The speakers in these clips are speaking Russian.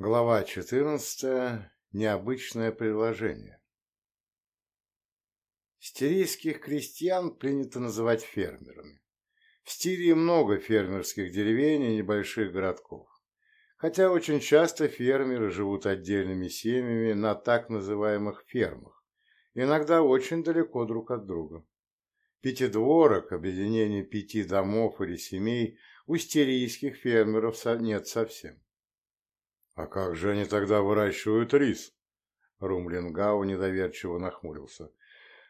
Глава 14. Необычное предложение. Стирийских крестьян принято называть фермерами. В Стирии много фермерских деревень и небольших городков. Хотя очень часто фермеры живут отдельными семьями на так называемых фермах, иногда очень далеко друг от друга. Пятидворок, объединение пяти домов или семей, у стирийских фермеров нет совсем. «А как же они тогда выращивают рис?» Румлингау недоверчиво нахмурился.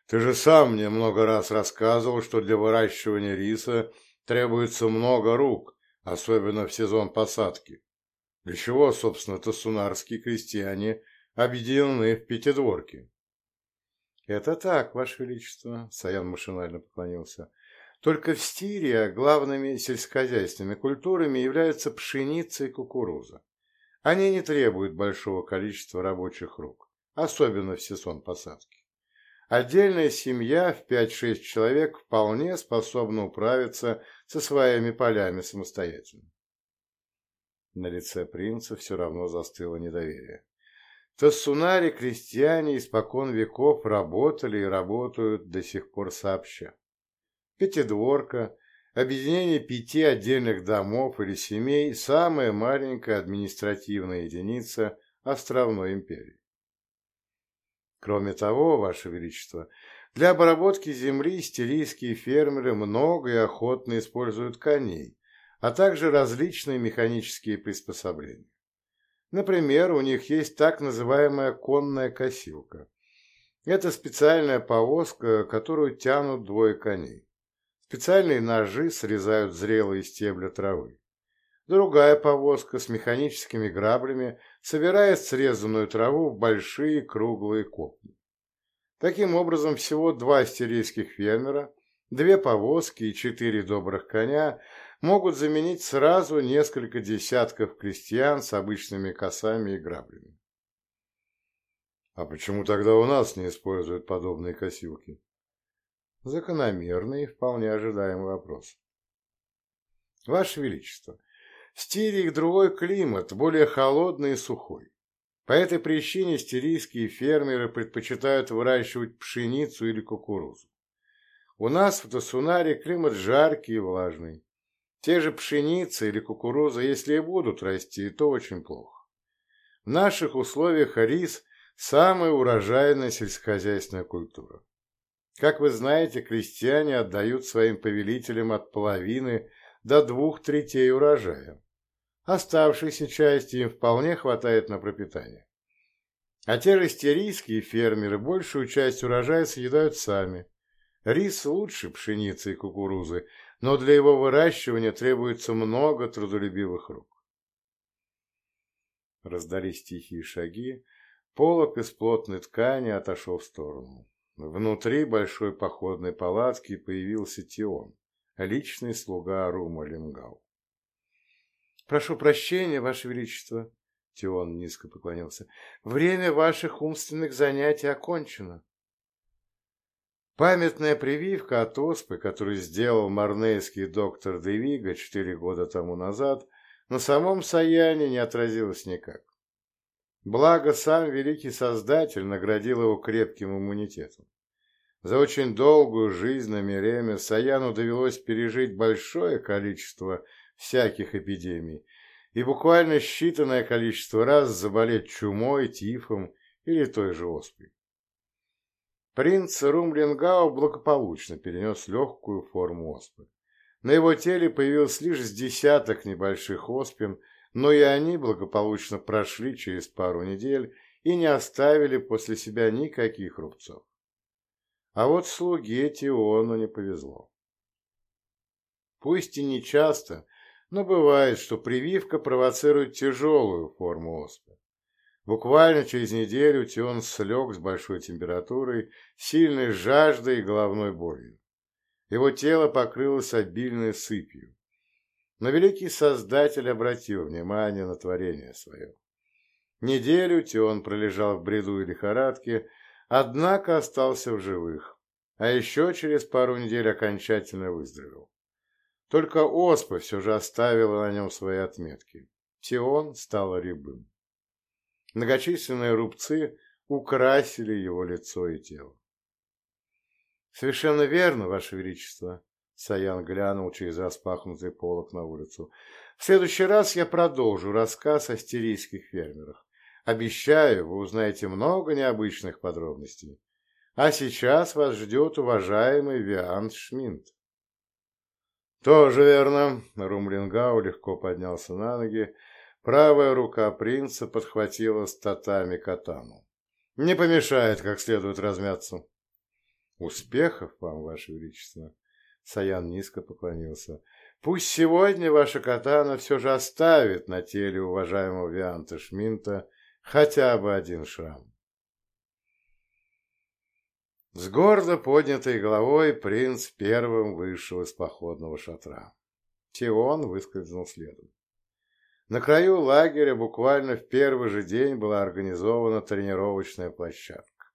«Ты же сам мне много раз рассказывал, что для выращивания риса требуется много рук, особенно в сезон посадки. Для чего, собственно, тасунарские крестьяне объединены в пятидворки?» «Это так, Ваше Величество», — Саян машинально поклонился. «Только в Стирии главными сельскохозяйственными культурами являются пшеница и кукуруза. Они не требуют большого количества рабочих рук, особенно в сезон посадки. Отдельная семья в 5-6 человек вполне способна управиться со своими полями самостоятельно. На лице принца все равно застыло недоверие. В Тассунаре крестьяне испокон веков работали и работают до сих пор сообща. Пятидворка – Объединение пяти отдельных домов или семей – самая маленькая административная единица островной империи. Кроме того, Ваше Величество, для обработки земли стилийские фермеры много и охотно используют коней, а также различные механические приспособления. Например, у них есть так называемая конная косилка. Это специальная повозка, которую тянут двое коней. Специальные ножи срезают зрелые стебли травы. Другая повозка с механическими граблями собирает срезанную траву в большие круглые копни. Таким образом, всего два стерийских фермера, две повозки и четыре добрых коня могут заменить сразу несколько десятков крестьян с обычными косами и граблями. А почему тогда у нас не используют подобные косилки? Закономерный и вполне ожидаемый вопрос. Ваше Величество, в Стирии другой климат, более холодный и сухой. По этой причине стирийские фермеры предпочитают выращивать пшеницу или кукурузу. У нас в Тасунаре климат жаркий и влажный. Те же пшеница или кукуруза, если и будут расти, то очень плохо. В наших условиях рис – самая урожайная сельскохозяйственная культура. Как вы знаете, крестьяне отдают своим повелителям от половины до двух третей урожая. Оставшейся части им вполне хватает на пропитание. А те же стерийские фермеры большую часть урожая съедают сами. Рис лучше пшеницы и кукурузы, но для его выращивания требуется много трудолюбивых рук. Раздались тихие шаги, полок из плотной ткани отошел в сторону. Внутри большой походной палатки появился Тион, личный слуга Рума Лингау. «Прошу прощения, Ваше Величество», — Тион низко поклонился, — «время ваших умственных занятий окончено». Памятная прививка от оспы, которую сделал марнейский доктор Девига четыре года тому назад, на самом Саяне не отразилась никак. Благо, сам великий создатель наградил его крепким иммунитетом. За очень долгую жизнь на Миреме Саяну довелось пережить большое количество всяких эпидемий и буквально считанное количество раз заболеть чумой, тифом или той же оспой. Принц Румлингау благополучно перенес легкую форму оспы. На его теле появилось лишь десяток небольших оспин, но и они благополучно прошли через пару недель и не оставили после себя никаких рубцов. А вот слуге Тиону не повезло. Пусть и не часто, но бывает, что прививка провоцирует тяжелую форму оспы. Буквально через неделю Тион слег с большой температурой, сильной жаждой и головной болью. Его тело покрылось обильной сыпью. Но великий Создатель обратил внимание на творение свое. Неделю Тион пролежал в бреду и лихорадке, однако остался в живых, а еще через пару недель окончательно выздоровел. Только оспа все же оставила на нем свои отметки. Тион стал рябым. Многочисленные рубцы украсили его лицо и тело. «Совершенно верно, Ваше Величество», — Саян глянул через распахнутый полок на улицу. «В следующий раз я продолжу рассказ о стерийских фермерах. Обещаю, вы узнаете много необычных подробностей. А сейчас вас ждет уважаемый Виант Шминт». «Тоже верно», — Румлингау легко поднялся на ноги. Правая рука принца подхватила статами катану. «Не помешает как следует размяться». «Успехов вам, Ваше Величество!» Саян низко поклонился. «Пусть сегодня ваша катана все же оставит на теле уважаемого Вианта Шминта хотя бы один шрам». С гордо поднятой головой принц первым вышел из походного шатра. Тион выскользнул следом. На краю лагеря буквально в первый же день была организована тренировочная площадка.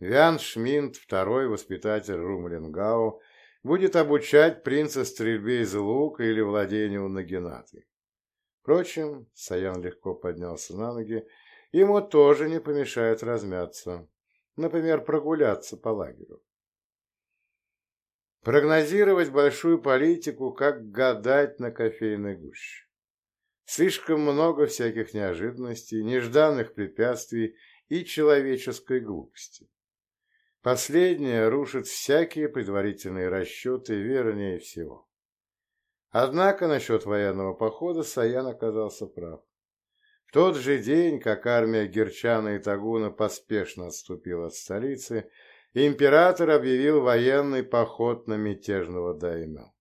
Вян Шминт, второй воспитатель Румлингау, будет обучать принца стрельбе из лука или владению нагинатой. Впрочем, Саян легко поднялся на ноги, ему тоже не помешает размяться, например, прогуляться по лагерю. Прогнозировать большую политику, как гадать на кофейной гуще. Слишком много всяких неожиданностей, нежданных препятствий и человеческой глупости. Последнее рушит всякие предварительные расчеты, вернее всего. Однако насчет военного похода Саян оказался прав. В тот же день, как армия Герчана и Тагуна поспешно отступила от столицы, император объявил военный поход на мятежного даймё.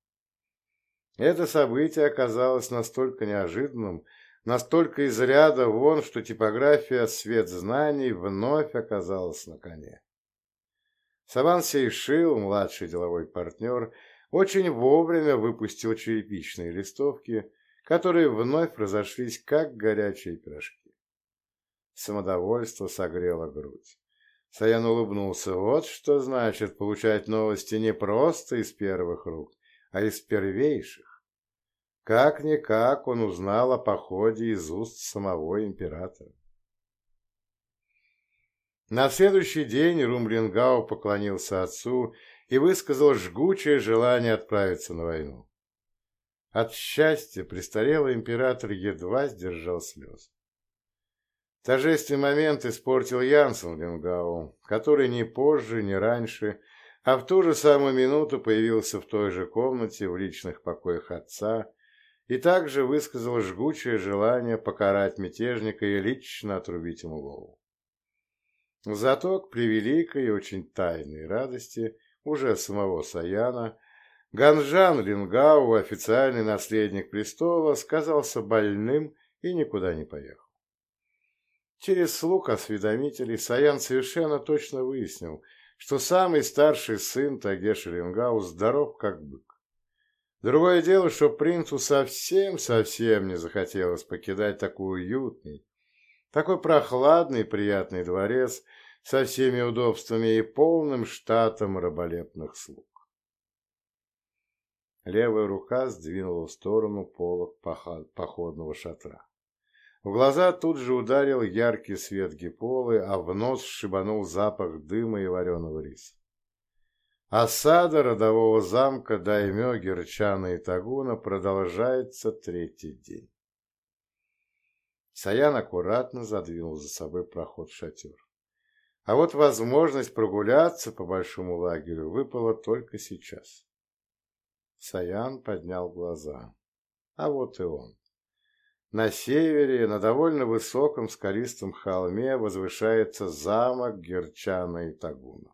Это событие оказалось настолько неожиданным, настолько из ряда вон, что типография «Свет знаний» вновь оказалась на коне. Саван Сейшил, младший деловой партнер, очень вовремя выпустил черепичные листовки, которые вновь разошлись, как горячие пирожки. Самодовольство согрело грудь. Саян улыбнулся. Вот что значит получать новости не просто из первых рук, а из первейших. Как-никак он узнал о походе из уст самого императора. На следующий день Румлингау поклонился отцу и высказал жгучее желание отправиться на войну. От счастья престарелый император едва сдержал слез. Торжественный момент испортил Янсен Ленгау, который ни позже, ни раньше, а в ту же самую минуту появился в той же комнате в личных покоях отца и также высказал жгучее желание покарать мятежника и лично отрубить ему голову. Зато к превеликой и очень тайной радости уже самого Саяна Ганжан Лингау, официальный наследник престола, сказался больным и никуда не поехал. Через слуг осведомителей Саян совершенно точно выяснил, что самый старший сын Тагеша Лингау здоров как бык. Другое дело, что принцу совсем-совсем не захотелось покидать такой уютный, такой прохладный приятный дворец со всеми удобствами и полным штатом раболепных слуг. Левая рука сдвинула в сторону полок походного шатра. В глаза тут же ударил яркий свет гиполы, а в нос шибанул запах дыма и вареного риса. Осада родового замка Даймё, Герчана и Тагуна продолжается третий день. Саян аккуратно задвинул за собой проход в шатер. А вот возможность прогуляться по большому лагерю выпала только сейчас. Саян поднял глаза. А вот и он. На севере, на довольно высоком скалистом холме, возвышается замок Герчана и Тагуна.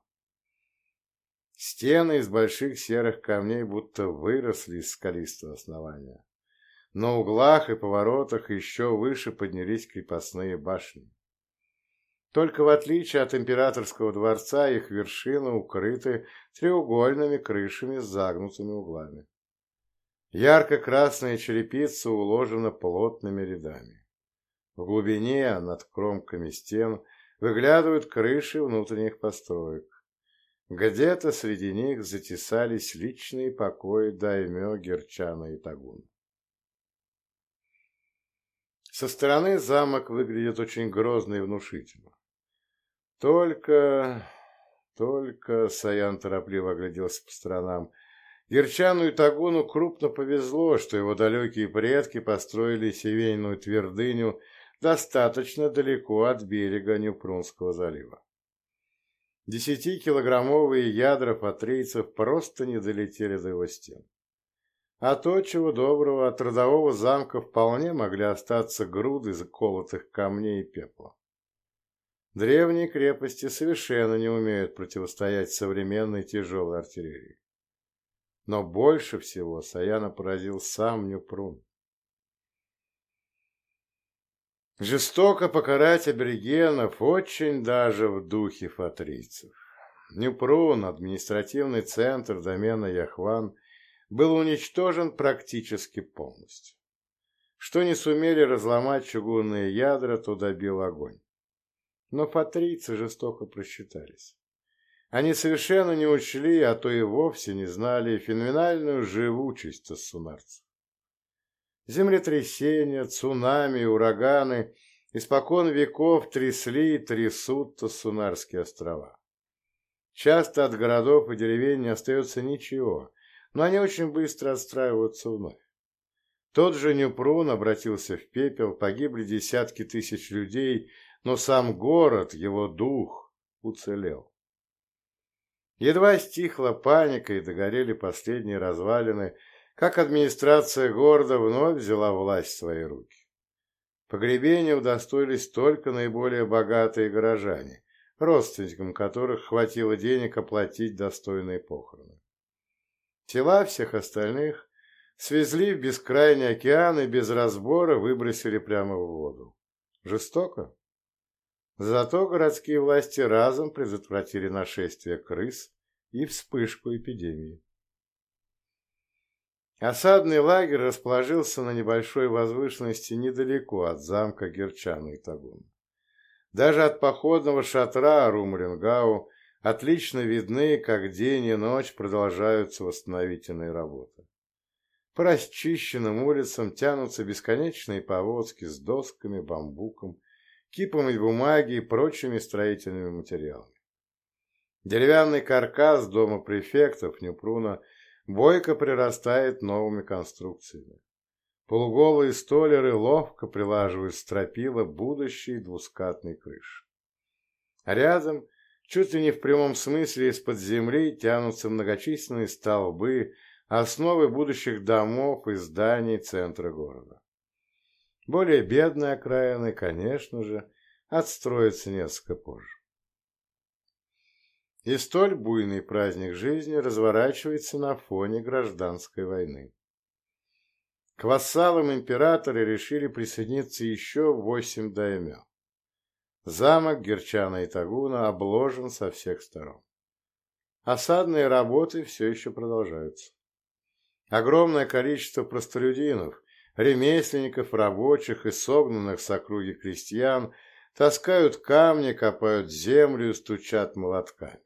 Стены из больших серых камней будто выросли из скалистого основания. На углах и поворотах еще выше поднялись крепостные башни. Только в отличие от императорского дворца их вершины укрыты треугольными крышами с загнутыми углами. Ярко-красная черепица уложена плотными рядами. В глубине, над кромками стен, выглядывают крыши внутренних построек. Где-то среди них затесались личные покои даймё Герчана и Тагуна. Со стороны замок выглядит очень грозно и внушительно. Только... только... Саян торопливо огляделся по сторонам. Герчану и Тагуну крупно повезло, что его далекие предки построили севейную твердыню достаточно далеко от берега Нюпрунского залива. Десятикилограммовые ядра патрийцев просто не долетели до его стен. А то, чего доброго, от родового замка вполне могли остаться груды заколотых камней и пепла. Древние крепости совершенно не умеют противостоять современной тяжелой артиллерии. Но больше всего Саяна поразил сам Нюпрун. Жестоко покарать аборигенов очень даже в духе фатрийцев. Нюпрун, административный центр домена Яхван, был уничтожен практически полностью. Что не сумели разломать чугунные ядра, то добил огонь. Но фатрийцы жестоко просчитались. Они совершенно не учли, а то и вовсе не знали феноменальную живучесть тассунарцев. Землетрясения, цунами, ураганы испокон веков трясли и трясут Тассунарские острова. Часто от городов и деревень не остается ничего, но они очень быстро отстраиваются вновь. Тот же Нюпрун обратился в пепел, погибли десятки тысяч людей, но сам город, его дух, уцелел. Едва стихла паника и догорели последние развалины, как администрация города вновь взяла власть в свои руки. Погребения удостоились только наиболее богатые горожане, родственникам которых хватило денег оплатить достойные похороны. Тела всех остальных свезли в бескрайний океан и без разбора выбросили прямо в воду. Жестоко? Зато городские власти разом предотвратили нашествие крыс и вспышку эпидемии. Осадный лагерь расположился на небольшой возвышенности недалеко от замка Герчана и Тагун. Даже от походного шатра Румрингау отлично видны, как день и ночь продолжаются восстановительные работы. По расчищенным улицам тянутся бесконечные повозки с досками, бамбуком, кипами бумаги и прочими строительными материалами. Деревянный каркас дома префектов Нюпруна – бойко прирастает новыми конструкциями. Полуголые столеры ловко прилаживают стропила будущей двускатной крыши. Рядом, чуть ли не в прямом смысле, из-под земли тянутся многочисленные столбы, основы будущих домов и зданий центра города. Более бедные окраины, конечно же, отстроятся несколько позже. И столь буйный праздник жизни разворачивается на фоне гражданской войны. К вассалам императора решили присоединиться еще восемь даймё. Замок Герчана и Тагуна обложен со всех сторон. Осадные работы все еще продолжаются. Огромное количество простолюдинов, ремесленников, рабочих и согнанных с округи крестьян таскают камни, копают землю, стучат молотками.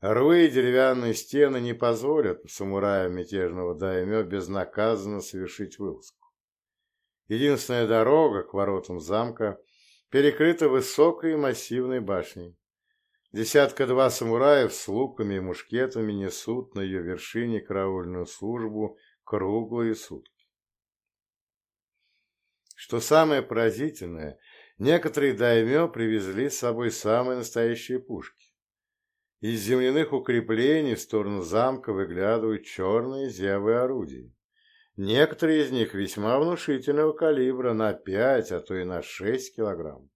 Рвы и деревянные стены не позволят самураям мятежного даймё безнаказанно совершить вылазку. Единственная дорога к воротам замка перекрыта высокой и массивной башней. Десятка-два самураев с луками и мушкетами несут на ее вершине караульную службу круглые сутки. Что самое поразительное, некоторые даймё привезли с собой самые настоящие пушки. Из земляных укреплений в сторону замка выглядывают черные зевы орудий. Некоторые из них весьма внушительного калибра на 5, а то и на 6 килограмм.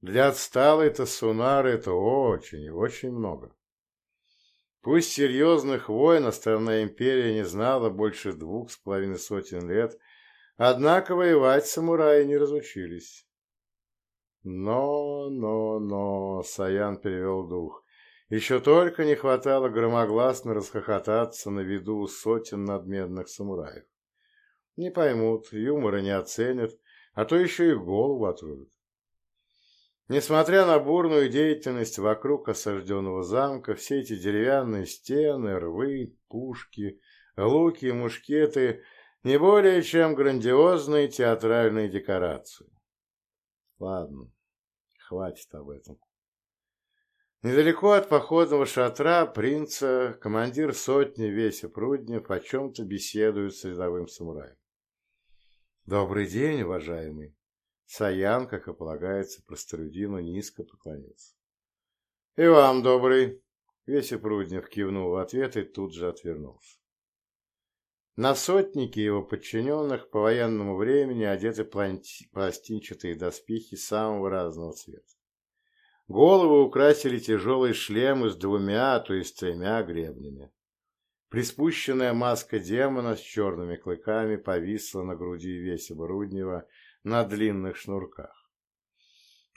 Для отсталой Тассунары это очень и очень много. Пусть серьезных войн остальная империя не знала больше двух с половиной сотен лет, однако воевать самураи не разучились. Но, но, но, Саян перевел дух. Еще только не хватало громогласно расхохотаться на виду сотен надменных самураев. Не поймут, юмора не оценят, а то еще и голову отрубят. Несмотря на бурную деятельность вокруг осажденного замка, все эти деревянные стены, рвы, пушки, луки и мушкеты Не более чем грандиозные театральные декорации. Ладно, хватит об этом. Недалеко от походного шатра принца командир сотни Веся Пруднев о чем-то беседует с рядовым самураем. «Добрый день, уважаемый!» Саян, как и полагается, простолюдину низко поклонился. «И вам добрый!» Веся Пруднев кивнул в ответ и тут же отвернулся. На сотнике его подчиненных по военному времени одеты пластинчатые доспехи самого разного цвета. Головы украсили тяжелые шлемы с двумя, а то и тремя гребнями. Приспущенная маска демона с черными клыками повисла на груди Весиба Руднева на длинных шнурках.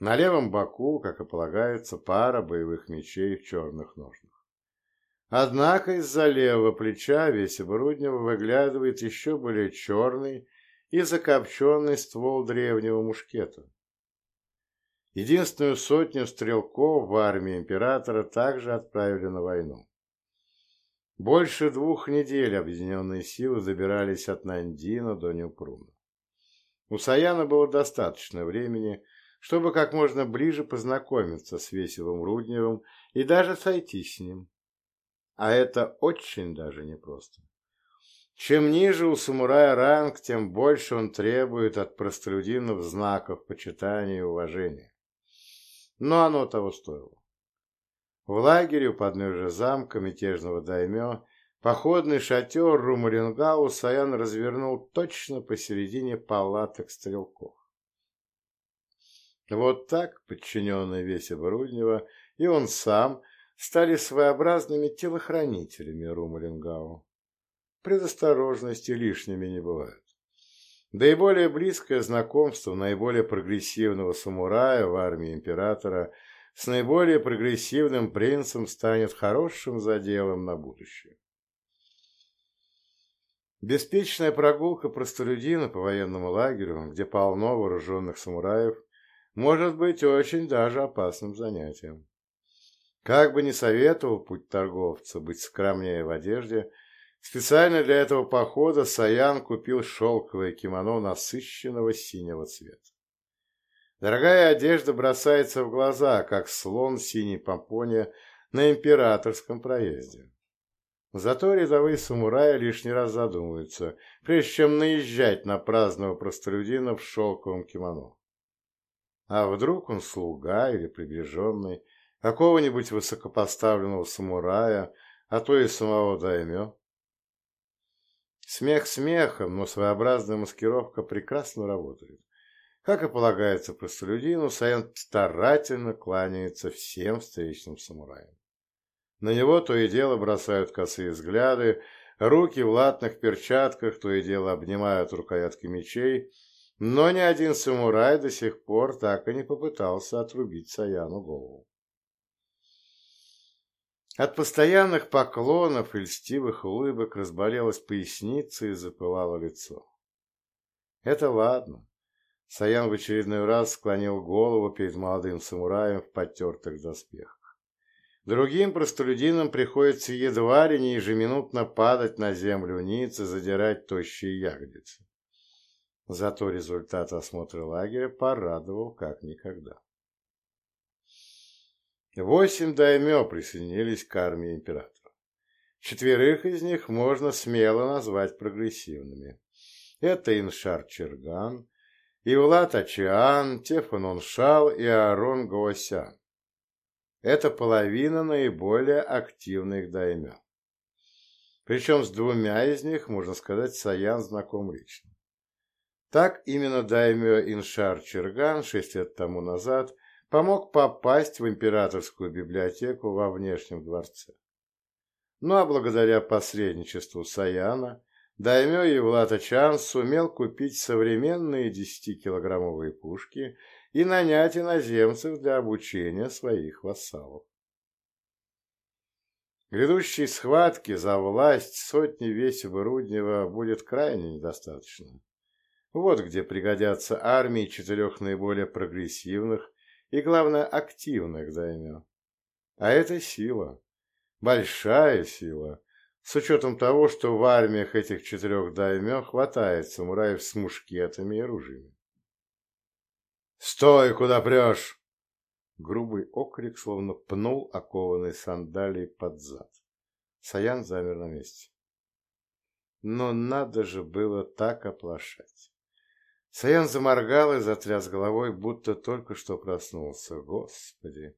На левом боку, как и полагается, пара боевых мечей в черных ножнах. Однако из-за левого плеча Весиба Руднева выглядывает еще более черный и закопченный ствол древнего мушкета. Единственную сотню стрелков в армии императора также отправили на войну. Больше двух недель объединенные силы забирались от Нандина до Нюпруна. У Саяна было достаточно времени, чтобы как можно ближе познакомиться с Веселым Рудневым и даже сойти с ним. А это очень даже непросто. Чем ниже у самурая ранг, тем больше он требует от простолюдинов знаков почитания и уважения но оно того стоило. В лагере у подножия замка мятежного даймё походный шатер Румарингау Саян развернул точно посередине палаток стрелков. Вот так, подчиненные Весе Бруднева, и он сам стали своеобразными телохранителями Румарингау. Предосторожности лишними не бывают. Да и более близкое знакомство наиболее прогрессивного самурая в армии императора с наиболее прогрессивным принцем станет хорошим заделом на будущее. Беспечная прогулка простолюдина по военному лагерю, где полно вооруженных самураев, может быть очень даже опасным занятием. Как бы ни советовал путь торговца быть скромнее в одежде, Специально для этого похода Саян купил шелковое кимоно насыщенного синего цвета. Дорогая одежда бросается в глаза, как слон синей помпоне на императорском проезде. Зато рядовые самураи лишний раз задумываются, прежде чем наезжать на праздного простолюдина в шелковом кимоно. А вдруг он слуга или приближенный какого-нибудь высокопоставленного самурая, а то и самого даймё? Смех смехом, но своеобразная маскировка прекрасно работает. Как и полагается простолюдину, Саян старательно кланяется всем встречным самураям. На него то и дело бросают косые взгляды, руки в латных перчатках то и дело обнимают рукоятки мечей, но ни один самурай до сих пор так и не попытался отрубить Саяну голову. От постоянных поклонов и льстивых улыбок разболелась поясница и запылало лицо. Это ладно. Саян в очередной раз склонил голову перед молодым самураем в потертых доспехах. Другим простолюдинам приходится едва ли не ежеминутно падать на землю ниц и задирать тощие ягодицы. Зато результат осмотра лагеря порадовал как никогда. Восемь даймё присоединились к армии императора. Четверых из них можно смело назвать прогрессивными. Это Иншар Черган, Ивлат Ачиан, Тефанон Шал и Аарон Гоосян. Это половина наиболее активных даймё. Причем с двумя из них, можно сказать, Саян знаком лично. Так именно даймё Иншар Черган шесть лет тому назад помог попасть в императорскую библиотеку во внешнем дворце. Ну а благодаря посредничеству Саяна, Даймё Евлата Чан сумел купить современные 10-килограммовые пушки и нанять иноземцев для обучения своих вассалов. Грядущей схватки за власть сотни Весева Руднева будет крайне недостаточно. Вот где пригодятся армии четырех наиболее прогрессивных и, главное, активных даймё. А это сила, большая сила, с учетом того, что в армиях этих четырех даймё хватает самураев с мушкетами и ружьями. «Стой, куда прешь!» Грубый окрик словно пнул окованный сандалией под зад. Саян замер на месте. Но надо же было так оплошать. Саян заморгал и затряс головой, будто только что проснулся. Господи!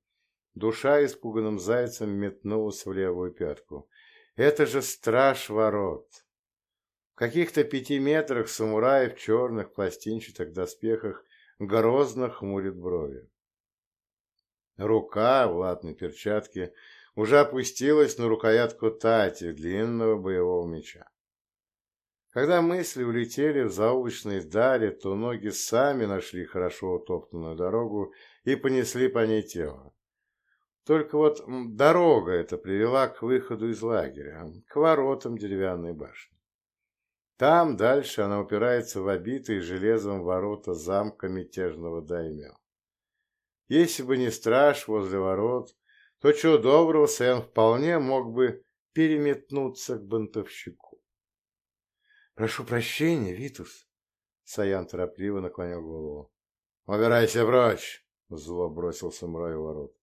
Душа испуганным зайцем метнулась в левую пятку. Это же страж ворот! В каких-то пяти метрах самурай в черных пластинчатых доспехах грозно хмурит брови. Рука в латной перчатке уже опустилась на рукоятку тати длинного боевого меча. Когда мысли улетели в заоблачные дали, то ноги сами нашли хорошо утоптанную дорогу и понесли по ней тело. Только вот дорога эта привела к выходу из лагеря, к воротам деревянной башни. Там дальше она упирается в обитые железом ворота замка мятежного даймё. Если бы не страж возле ворот, то чего доброго Сэн вполне мог бы переметнуться к бунтовщику. «Прошу прощения, Витус!» Саян торопливо наклонил голову. «Убирайся прочь!» — зло бросил самурай у ворот.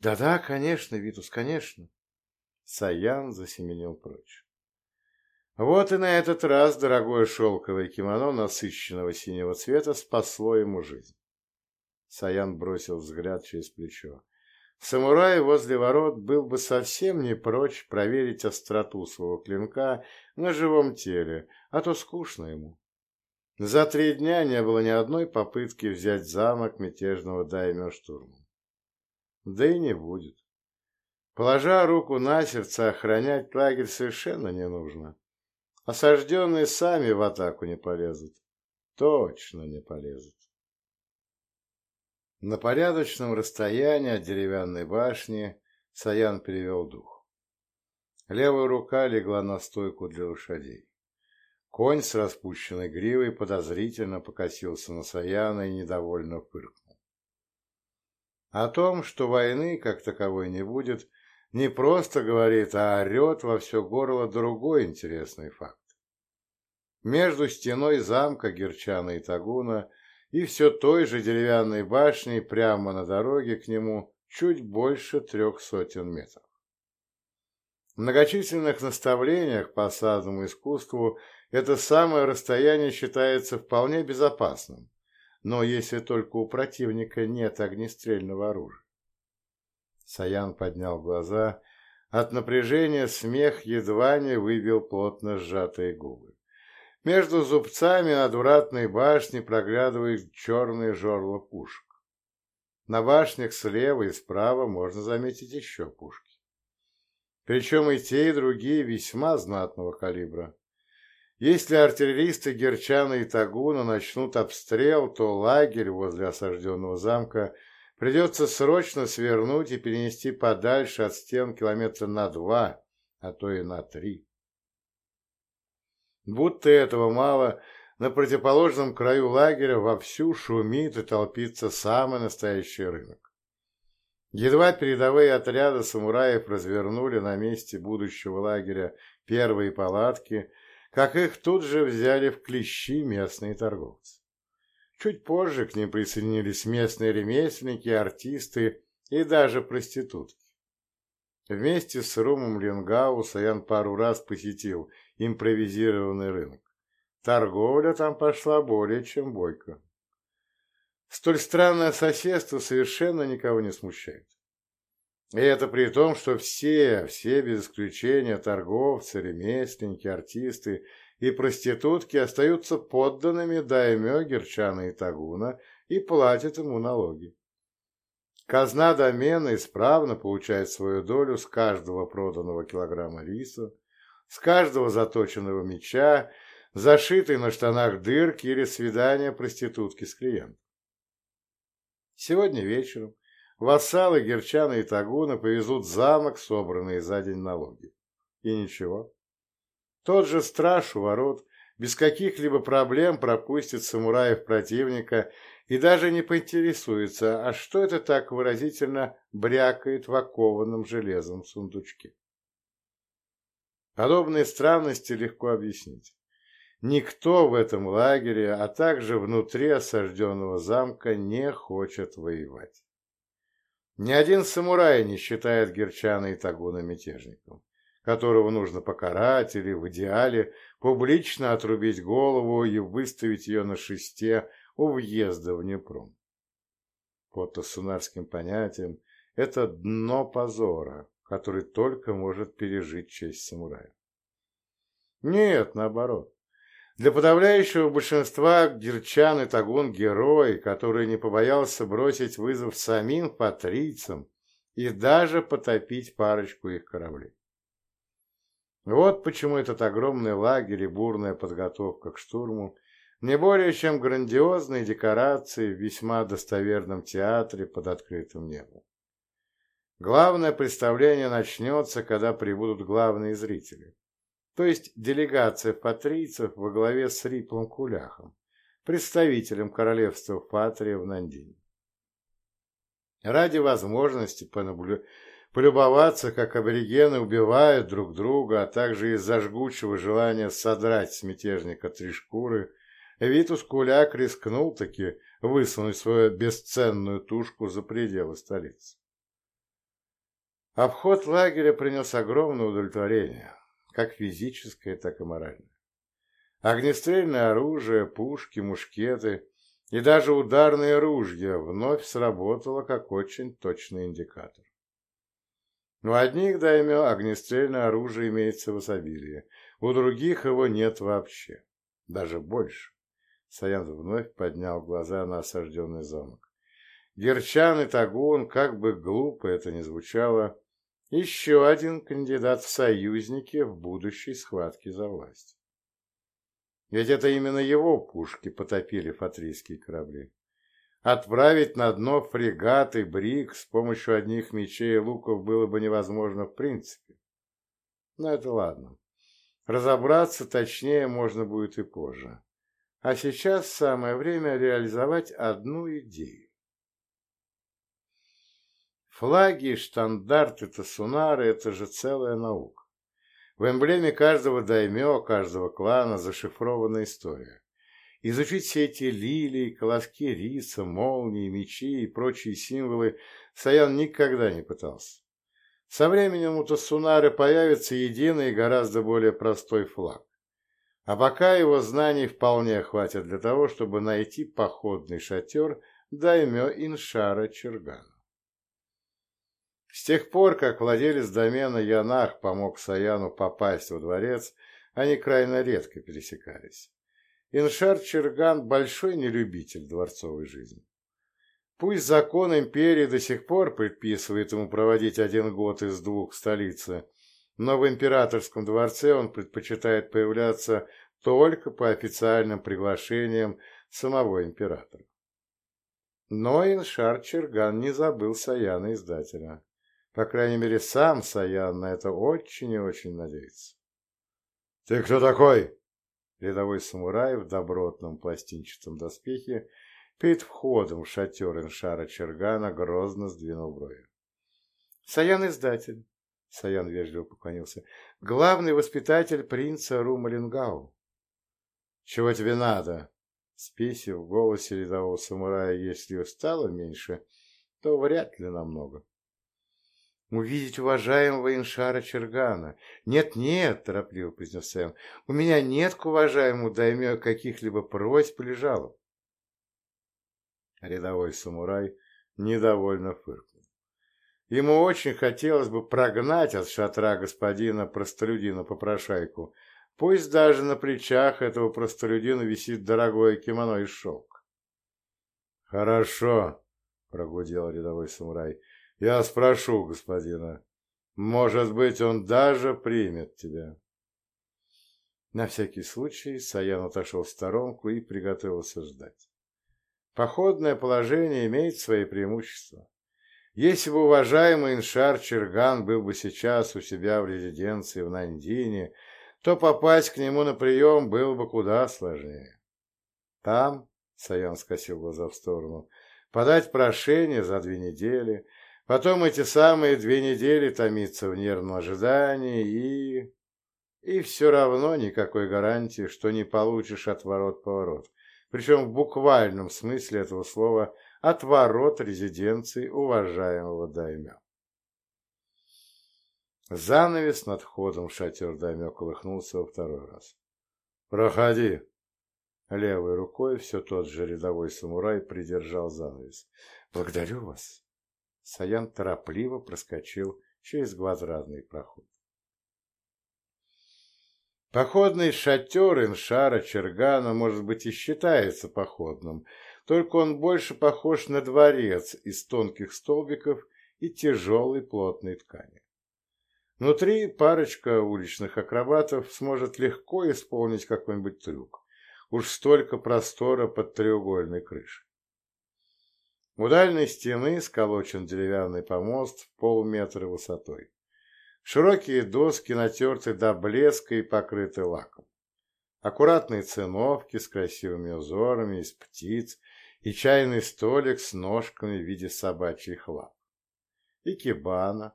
«Да-да, конечно, Витус, конечно!» Саян засеменил прочь. Вот и на этот раз дорогое шелковое кимоно насыщенного синего цвета спасло ему жизнь. Саян бросил взгляд через плечо. Самурай возле ворот был бы совсем не прочь проверить остроту своего клинка на живом теле, а то скучно ему. За три дня не было ни одной попытки взять замок мятежного даймё штурмом. Да и не будет. Положа руку на сердце, охранять лагерь совершенно не нужно. Осажденные сами в атаку не полезут. Точно не полезут. На порядочном расстоянии от деревянной башни Саян перевел дух. Левая рука легла на стойку для лошадей. Конь с распущенной гривой подозрительно покосился на Саяна и недовольно фыркнул. О том, что войны как таковой не будет, не просто говорит, а орет во все горло другой интересный факт. Между стеной замка Герчана и Тагуна и все той же деревянной башней прямо на дороге к нему чуть больше трех сотен метров. В многочисленных наставлениях по осадному искусству это самое расстояние считается вполне безопасным, но если только у противника нет огнестрельного оружия. Саян поднял глаза. От напряжения смех едва не выбил плотно сжатые губы. Между зубцами над вратной башни проглядывают черные жерла пушек. На башнях слева и справа можно заметить еще пушки. Причем и те, и другие весьма знатного калибра. Если артиллеристы Герчана и Тагуна начнут обстрел, то лагерь возле осажденного замка придется срочно свернуть и перенести подальше от стен километра на два, а то и на три. Будто этого мало, на противоположном краю лагеря вовсю шумит и толпится самый настоящий рынок. Едва передовые отряды самураев развернули на месте будущего лагеря первые палатки, как их тут же взяли в клещи местные торговцы. Чуть позже к ним присоединились местные ремесленники, артисты и даже проститутки. Вместе с Румом Ленгау Саян пару раз посетил импровизированный рынок. Торговля там пошла более чем бойко. Столь странное соседство совершенно никого не смущает. И это при том, что все, все без исключения торговцы, ремесленники, артисты и проститутки остаются подданными даймё Герчана и Тагуна и платят ему налоги. Казна домена исправно получает свою долю с каждого проданного килограмма риса, с каждого заточенного меча, зашитой на штанах дырки или свидания проститутки с клиентом. Сегодня вечером вассалы Герчана и Тагуна повезут замок собранные за день налоги. И ничего. Тот же страж у ворот без каких-либо проблем пропустит самураев противника и даже не поинтересуется, а что это так выразительно брякает в окованном железом сундучке. Подобные странности легко объяснить. Никто в этом лагере, а также внутри осажденного замка не хочет воевать. Ни один самурай не считает Герчана и Тагуна мятежником, которого нужно покарать или, в идеале, публично отрубить голову и выставить ее на шесте у въезда в Днепром. По тасунарским понятиям, это дно позора, который только может пережить честь самурая. Нет, наоборот. Для подавляющего большинства Герчан и Тагун – герой, который не побоялся бросить вызов самим патрийцам и даже потопить парочку их кораблей. Вот почему этот огромный лагерь и бурная подготовка к штурму не более чем грандиозные декорации в весьма достоверном театре под открытым небом. Главное представление начнется, когда прибудут главные зрители то есть делегация патрийцев во главе с Риплом Куляхом, представителем королевства Патрия в Нандине. Ради возможности понаблю... полюбоваться, как аборигены убивают друг друга, а также из-за жгучего желания содрать с мятежника три шкуры, Витус Куляк рискнул таки высунуть свою бесценную тушку за пределы столицы. Обход лагеря принес огромное удовлетворение как физическое, так и моральное. Огнестрельное оружие, пушки, мушкеты и даже ударные ружья вновь сработало как очень точный индикатор. У одних даймё огнестрельное оружие имеется в изобилии, у других его нет вообще, даже больше. Саян вновь поднял глаза на осажденный замок. Герчан и Тагун, как бы глупо это ни звучало, еще один кандидат в союзники в будущей схватке за власть. Ведь это именно его пушки потопили фатрийские корабли. Отправить на дно фрегат и брик с помощью одних мечей и луков было бы невозможно в принципе. Но это ладно. Разобраться точнее можно будет и позже. А сейчас самое время реализовать одну идею. Флаги, штандарты, тасунары – это же целая наука. В эмблеме каждого даймё, каждого клана зашифрована история. Изучить все эти лилии, колоски риса, молнии, мечи и прочие символы Саян никогда не пытался. Со временем у Тасунары появится единый и гораздо более простой флаг. А пока его знаний вполне хватит для того, чтобы найти походный шатер даймё Иншара Чергана. С тех пор, как владелец домена Янах помог Саяну попасть во дворец, они крайне редко пересекались. Иншар Черган – большой нелюбитель дворцовой жизни. Пусть закон империи до сих пор предписывает ему проводить один год из двух в столице, но в императорском дворце он предпочитает появляться только по официальным приглашениям самого императора. Но Иншар Черган не забыл Саяна-издателя. По крайней мере, сам Саян на это очень и очень надеется. «Ты кто такой?» Рядовой самурай в добротном пластинчатом доспехе перед входом в шатер Иншара Чергана грозно сдвинул брови. «Саян-издатель», — Саян вежливо поклонился, — «главный воспитатель принца Румалингау». «Чего тебе надо?» Спеси в голосе рядового самурая, если стало меньше, то вряд ли намного увидеть уважаемого Иншара Чергана. «Нет-нет», — торопливо произнес Сэм, — «у меня нет к уважаемому даймё каких-либо просьб или жалоб». Рядовой самурай недовольно фыркнул. Ему очень хотелось бы прогнать от шатра господина простолюдина-попрошайку, пусть даже на плечах этого простолюдина висит дорогое кимоно из шелка. «Хорошо», — прогудел рядовой самурай, — я спрошу господина. Может быть, он даже примет тебя. На всякий случай Саян отошел в сторонку и приготовился ждать. Походное положение имеет свои преимущества. Если бы уважаемый Иншар Черган был бы сейчас у себя в резиденции в Нандине, то попасть к нему на прием было бы куда сложнее. Там, Саян скосил глаза в сторону, подать прошение за две недели – Потом эти самые две недели томиться в нервном ожидании и... И все равно никакой гарантии, что не получишь отворот-поворот. Причем в буквальном смысле этого слова отворот резиденции уважаемого даймё. Занавес над входом в шатер даймё колыхнулся во второй раз. «Проходи!» Левой рукой все тот же рядовой самурай придержал занавес. «Благодарю вас!» Саян торопливо проскочил через квадратный проход. Походный шатер иншара Чергана, может быть, и считается походным, только он больше похож на дворец из тонких столбиков и тяжелой плотной ткани. Внутри парочка уличных акробатов сможет легко исполнить какой-нибудь трюк. Уж столько простора под треугольной крышей. У дальней стены сколочен деревянный помост в полметра высотой. Широкие доски натерты до блеска и покрыты лаком. Аккуратные циновки с красивыми узорами из птиц и чайный столик с ножками в виде собачьих лап. И кибана,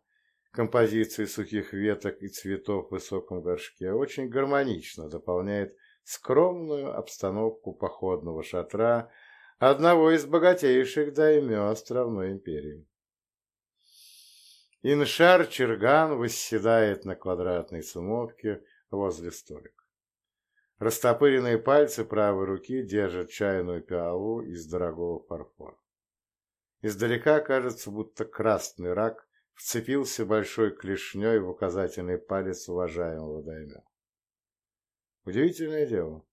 композиции сухих веток и цветов в высоком горшке, очень гармонично дополняет скромную обстановку походного шатра одного из богатейших даймё островной империи. Иншар Черган восседает на квадратной сумовке возле столика. Растопыренные пальцы правой руки держат чайную пиалу из дорогого фарфора. Издалека кажется, будто красный рак вцепился большой клешней в указательный палец уважаемого даймя. Удивительное дело.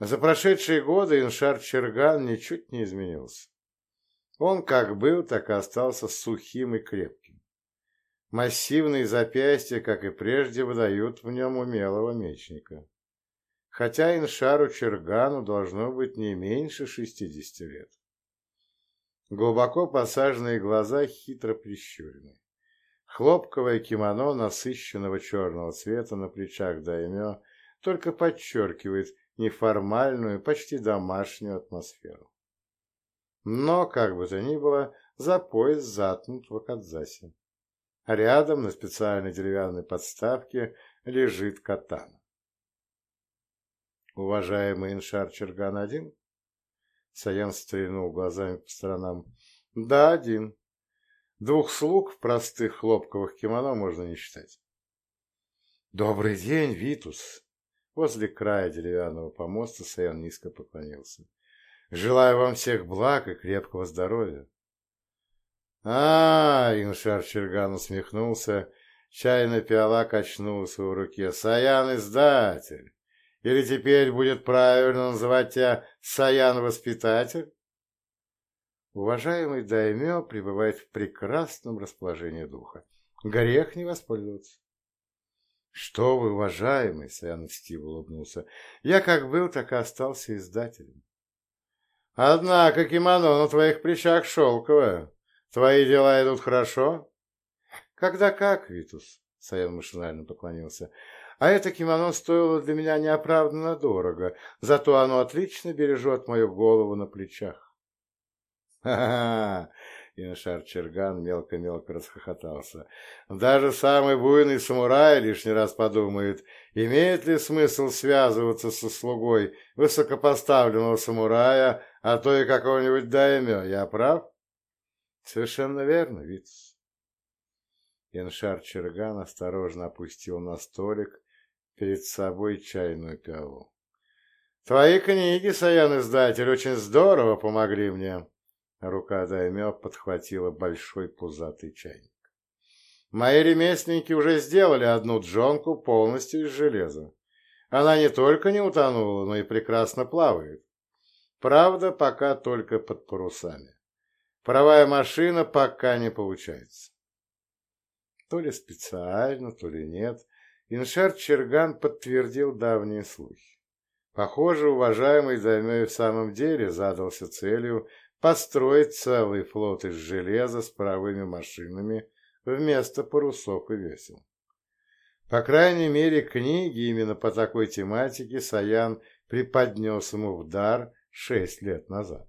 За прошедшие годы Иншар Черган ничуть не изменился. Он как был, так и остался сухим и крепким. Массивные запястья, как и прежде, выдают в нем умелого мечника. Хотя Иншару Чергану должно быть не меньше шестидесяти лет. Глубоко посаженные глаза хитро прищурены. Хлопковое кимоно насыщенного черного цвета на плечах даймё только подчеркивает неформальную, почти домашнюю атмосферу. Но, как бы то ни было, за пояс затнут в Акадзасе рядом на специальной деревянной подставке лежит катана. Уважаемый Иншар Черган один? Саян стрельнул глазами по сторонам. Да, один. Двух слуг в простых хлопковых кимоно можно не считать. Добрый день, Витус. Возле края деревянного помоста Саян низко поклонился. Желаю вам всех благ и крепкого здоровья. А, Иншар Черган усмехнулся. Чайная пиала качнулась в руке. Саян-издатель. Или теперь будет правильно называть тебя Саян-воспитатель? Уважаемый Даймё пребывает в прекрасном расположении духа. Грех не воспользоваться. Что вы, уважаемый, Саян Стив улыбнулся. Я как был, так и остался издателем. Однако кимоно на твоих плечах шелковое. Твои дела идут хорошо? Когда как, Витус? Саян машинально поклонился. А это кимоно стоило для меня неоправданно дорого, зато оно отлично бережет мою голову на плечах. Ха-ха! Иншар Черган мелко-мелко расхохотался. Даже самый буйный самурай лишний раз подумает, имеет ли смысл связываться со слугой высокопоставленного самурая, а то и какого-нибудь даймё. Я прав? Совершенно верно, Витс. Яншар Черган осторожно опустил на столик перед собой чайную пиалу. Твои книги, Саян-издатель, очень здорово помогли мне. Рука Даймё подхватила большой пузатый чайник. Мои ремесленники уже сделали одну джонку полностью из железа. Она не только не утонула, но и прекрасно плавает. Правда, пока только под парусами. Паровая машина пока не получается. То ли специально, то ли нет, Иншар Черган подтвердил давние слухи. Похоже, уважаемый Даймё в самом деле задался целью построить целый флот из железа с паровыми машинами вместо парусов и весел. По крайней мере, книги именно по такой тематике Саян преподнес ему в дар шесть лет назад.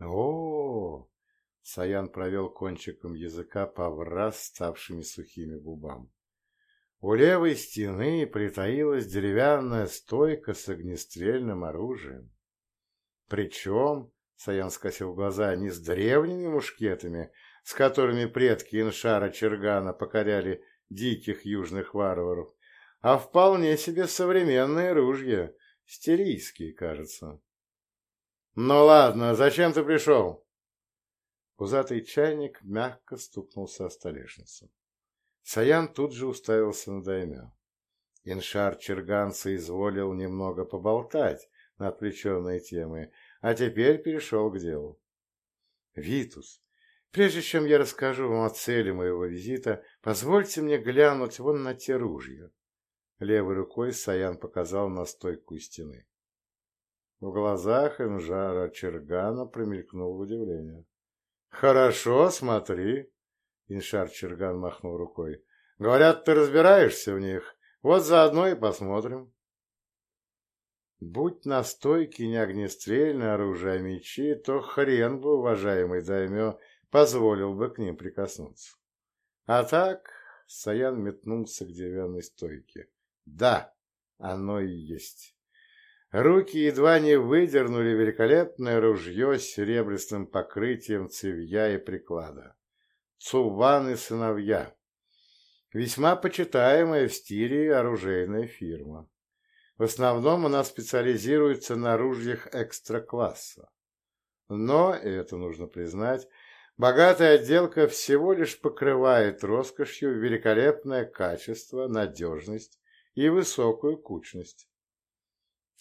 О, Саян провел кончиком языка по враз ставшими сухими губам. У левой стены притаилась деревянная стойка с огнестрельным оружием. Причем, Саян скосил глаза, не с древними мушкетами, с которыми предки Иншара Чергана покоряли диких южных варваров, а вполне себе современные ружья, стерийские, кажется. «Ну ладно, зачем ты пришел?» Пузатый чайник мягко стукнулся о столешницу. Саян тут же уставился на даймё. Иншар Черганца изволил немного поболтать отвлеченные темы, а теперь перешел к делу. «Витус, прежде чем я расскажу вам о цели моего визита, позвольте мне глянуть вон на те ружья». Левой рукой Саян показал на стойку стены. В глазах Инжара Чергана промелькнуло удивление. «Хорошо, смотри», — Иншар Черган махнул рукой. «Говорят, ты разбираешься в них. Вот заодно и посмотрим». Будь на стойке не огнестрельное оружие, а мечи, то хрен бы, уважаемый даймё, позволил бы к ним прикоснуться. А так Саян метнулся к деревянной стойке. Да, оно и есть. Руки едва не выдернули великолепное ружье с серебристым покрытием цевья и приклада. Цуван и сыновья. Весьма почитаемая в стиле оружейная фирма. В основном она специализируется на ружьях экстра-класса. Но, и это нужно признать, богатая отделка всего лишь покрывает роскошью великолепное качество, надежность и высокую кучность.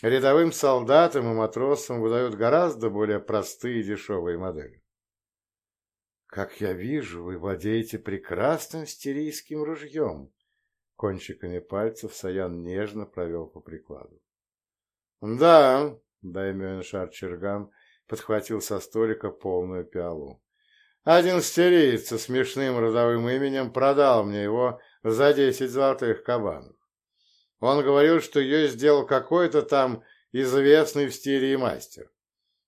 Рядовым солдатам и матросам выдают гораздо более простые и дешевые модели. Как я вижу, вы владеете прекрасным стирийским ружьем. Кончиками пальцев Саян нежно провел по прикладу. Да, Даймён Шарчерган подхватил со столика полную пиалу. Один стериец со смешным родовым именем продал мне его за десять золотых кабанов. Он говорил, что ее сделал какой-то там известный в стиле мастер.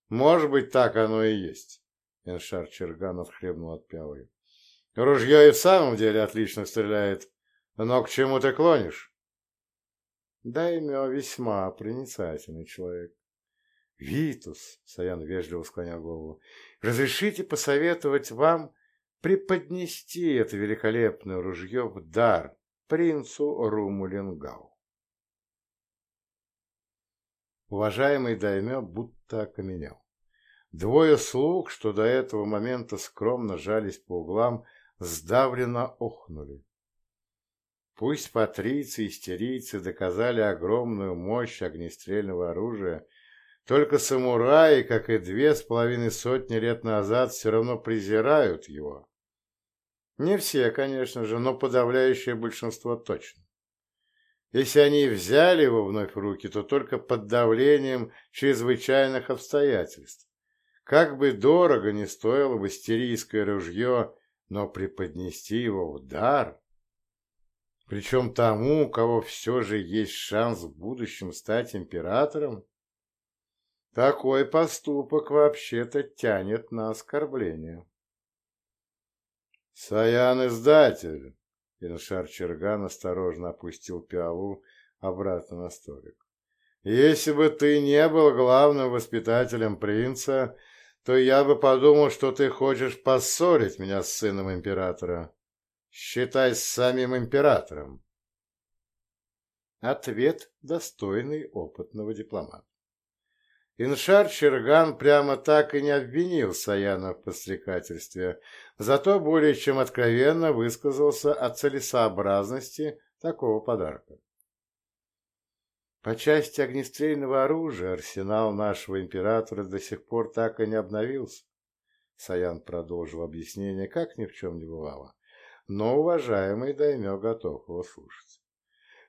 Может быть, так оно и есть. Эншар Черганов хлебнул от пялы. Ружье и в самом деле отлично стреляет. Но к чему ты клонишь? Даймё весьма проницательный человек. Витус, Саян вежливо склонял голову, разрешите посоветовать вам преподнести это великолепное ружье в дар принцу Румулингау. Уважаемый даймё будто окаменел. Двое слуг, что до этого момента скромно жались по углам, сдавленно охнули. Пусть патриции и стерийцы доказали огромную мощь огнестрельного оружия, только самураи, как и две с половиной сотни лет назад, все равно презирают его. Не все, конечно же, но подавляющее большинство точно. Если они взяли его вновь в руки, то только под давлением чрезвычайных обстоятельств. Как бы дорого не стоило бы стерийское ружье, но преподнести его в дар... Причем тому, у кого все же есть шанс в будущем стать императором, такой поступок вообще-то тянет на оскорбление. «Саян-издатель!» Иншар Черган осторожно опустил пиалу обратно на столик. «Если бы ты не был главным воспитателем принца, то я бы подумал, что ты хочешь поссорить меня с сыном императора. Считай с самим императором». Ответ достойный опытного дипломата. Иншар Черган прямо так и не обвинил Саяна в подстрекательстве, зато более чем откровенно высказался о целесообразности такого подарка. По части огнестрельного оружия арсенал нашего императора до сих пор так и не обновился. Саян продолжил объяснение, как ни в чем не бывало. Но уважаемый даймё готов его слушать.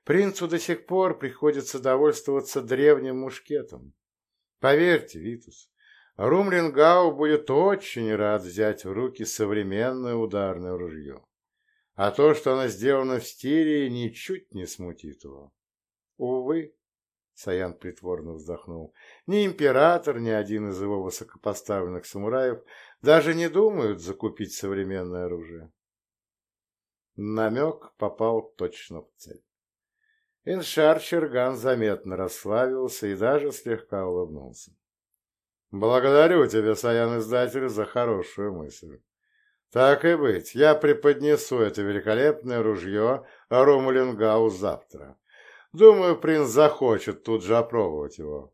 Принцу до сих пор приходится довольствоваться древним мушкетом, Поверьте, Витус, Румлингау будет очень рад взять в руки современное ударное ружье. А то, что оно сделано в стиле, ничуть не смутит его. Увы, Саян притворно вздохнул, ни император, ни один из его высокопоставленных самураев даже не думают закупить современное оружие. Намек попал точно в цель. Иншар Черган заметно расслабился и даже слегка улыбнулся. «Благодарю тебя, Саян-издатель, за хорошую мысль. Так и быть, я преподнесу это великолепное ружье Ромулингау завтра. Думаю, принц захочет тут же опробовать его.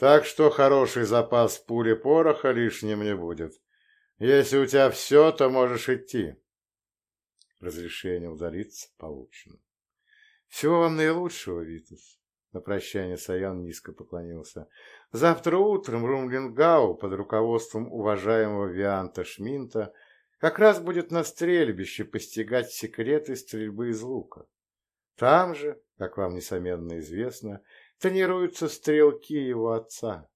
Так что хороший запас пули пороха лишним не будет. Если у тебя все, то можешь идти. Разрешение удалиться получено. Всего вам наилучшего, Витус. На прощание Саян низко поклонился. Завтра утром Румлингау под руководством уважаемого Вианта Шминта как раз будет на стрельбище постигать секреты стрельбы из лука. Там же, как вам несомненно известно, тренируются стрелки его отца.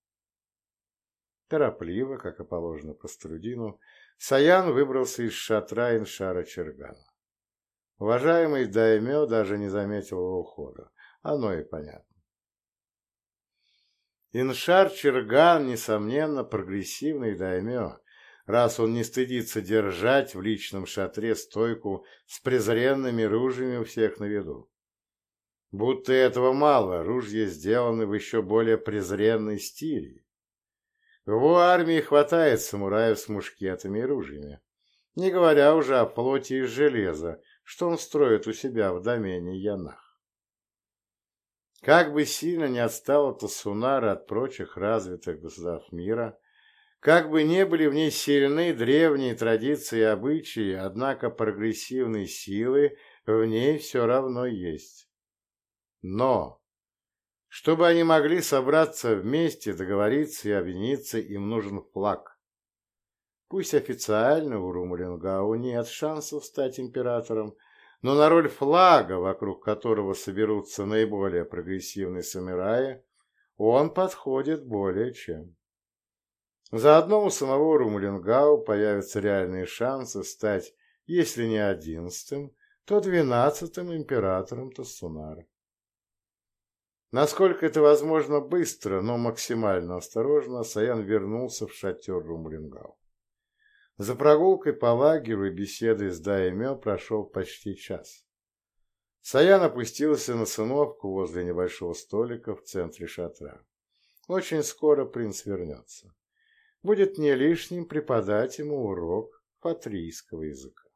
Торопливо, как и положено простолюдину, Саян выбрался из шатра Иншара Чергана. Уважаемый Даймё даже не заметил его ухода. Оно и понятно. Иншар Черган, несомненно, прогрессивный Даймё, раз он не стыдится держать в личном шатре стойку с презренными ружьями у всех на виду. Будто этого мало, ружья сделаны в еще более презренной стиле. В его армии хватает самураев с мушкетами и ружьями, не говоря уже о плоти из железа, что он строит у себя в домене Янах. Как бы сильно не отстала Тасунара от прочих развитых государств мира, как бы не были в ней сильны древние традиции и обычаи, однако прогрессивные силы в ней все равно есть. Но, чтобы они могли собраться вместе, договориться и объединиться, им нужен флаг. Пусть официально у Румулингау нет шансов стать императором, но на роль флага, вокруг которого соберутся наиболее прогрессивные самураи, он подходит более чем. Заодно у самого Румулингау появятся реальные шансы стать, если не одиннадцатым, то двенадцатым императором Тассунара. Насколько это возможно быстро, но максимально осторожно, Саян вернулся в шатер Румлингау. За прогулкой по лагерю и беседой с Даймё прошел почти час. Саян опустился на сыновку возле небольшого столика в центре шатра. Очень скоро принц вернется. Будет не лишним преподать ему урок патрийского языка.